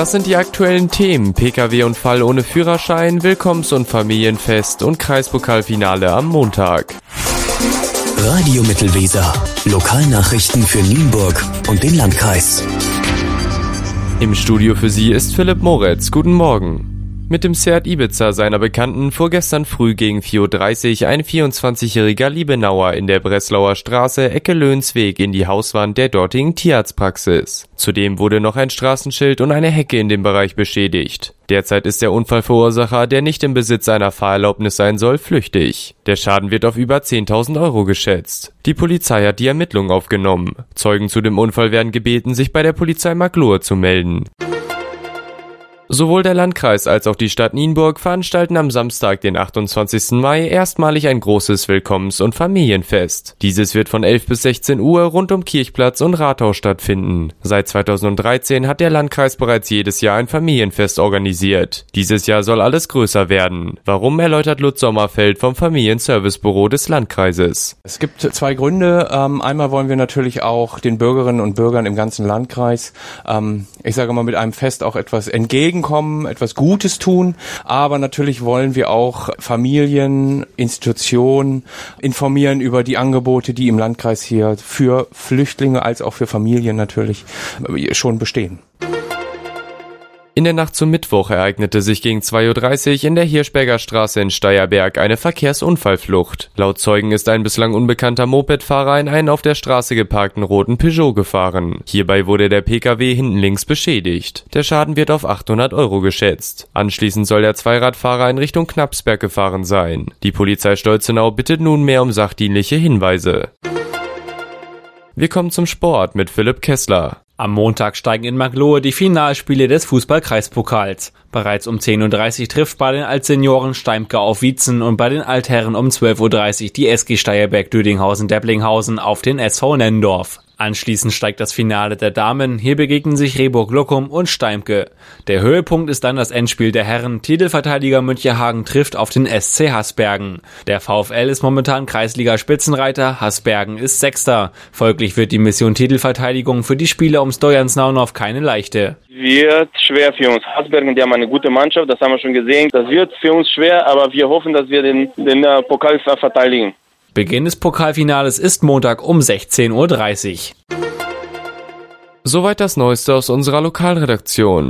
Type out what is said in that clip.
Das sind die aktuellen Themen. Pkw-Unfall ohne Führerschein, Willkommens- und Familienfest und Kreispokalfinale am Montag. Radio Mittelweser. Lokalnachrichten für Nienburg und den Landkreis. Im Studio für Sie ist Philipp Moritz. Guten Morgen. Mit dem Seat Ibiza seiner Bekannten fuhr gestern früh gegen 4.30 Uhr ein 24-jähriger Liebenauer in der Breslauer Straße Ecke Löhnsweg in die Hauswand der dortigen Tierarztpraxis. Zudem wurde noch ein Straßenschild und eine Hecke in dem Bereich beschädigt. Derzeit ist der Unfallverursacher, der nicht im Besitz einer Fahrerlaubnis sein soll, flüchtig. Der Schaden wird auf über 10.000 Euro geschätzt. Die Polizei hat die Ermittlungen aufgenommen. Zeugen zu dem Unfall werden gebeten, sich bei der Polizei Maglohe zu melden. Sowohl der Landkreis als auch die Stadt Nienburg veranstalten am Samstag, den 28. Mai, erstmalig ein großes Willkommens- und Familienfest. Dieses wird von 11 bis 16 Uhr rund um Kirchplatz und Rathaus stattfinden. Seit 2013 hat der Landkreis bereits jedes Jahr ein Familienfest organisiert. Dieses Jahr soll alles größer werden. Warum erläutert Lutz Sommerfeld vom Familienservicebüro des Landkreises? Es gibt zwei Gründe. Ähm, einmal wollen wir natürlich auch den Bürgerinnen und Bürgern im ganzen Landkreis, ähm, ich sage mal, mit einem Fest auch etwas entgegen entgegenkommen, etwas Gutes tun. Aber natürlich wollen wir auch Familien, Institutionen informieren über die Angebote, die im Landkreis hier für Flüchtlinge als auch für Familien natürlich schon bestehen. In der Nacht zum Mittwoch ereignete sich gegen 2.30 Uhr in der Hirschberger Straße in Steierberg eine Verkehrsunfallflucht. Laut Zeugen ist ein bislang unbekannter Mopedfahrer in einen auf der Straße geparkten roten Peugeot gefahren. Hierbei wurde der PKW hinten links beschädigt. Der Schaden wird auf 800 Euro geschätzt. Anschließend soll der Zweiradfahrer in Richtung Knapsberg gefahren sein. Die Polizei Stolzenau bittet nunmehr um sachdienliche Hinweise. Wir kommen zum Sport mit Philipp Kessler. Am Montag steigen in Maglohe die Finalspiele des Fußballkreispokals. Bereits um 10.30 Uhr trifft bei den Altsenioren Steimke auf Wietzen und bei den Altherren um 12.30 Uhr die SG Steierberg Düdinghausen-Depplinghausen auf den SV Nendorf. Anschließend steigt das Finale der Damen. Hier begegnen sich Rehburg Lokum und Steimke. Der Höhepunkt ist dann das Endspiel der Herren. Titelverteidiger Münchehagen trifft auf den SC Hasbergen. Der VfL ist momentan Kreisliga-Spitzenreiter. Hasbergen ist Sechster. Folglich wird die Mission Titelverteidigung für die Spieler um Stojansnaunov keine leichte. Wird schwer für uns. Hasbergen, die haben eine gute Mannschaft. Das haben wir schon gesehen. Das wird für uns schwer, aber wir hoffen, dass wir den, den äh, Pokal verteidigen. Beginn des Pokalfinales ist Montag um 16.30 Uhr. Soweit das Neueste aus unserer Lokalredaktion.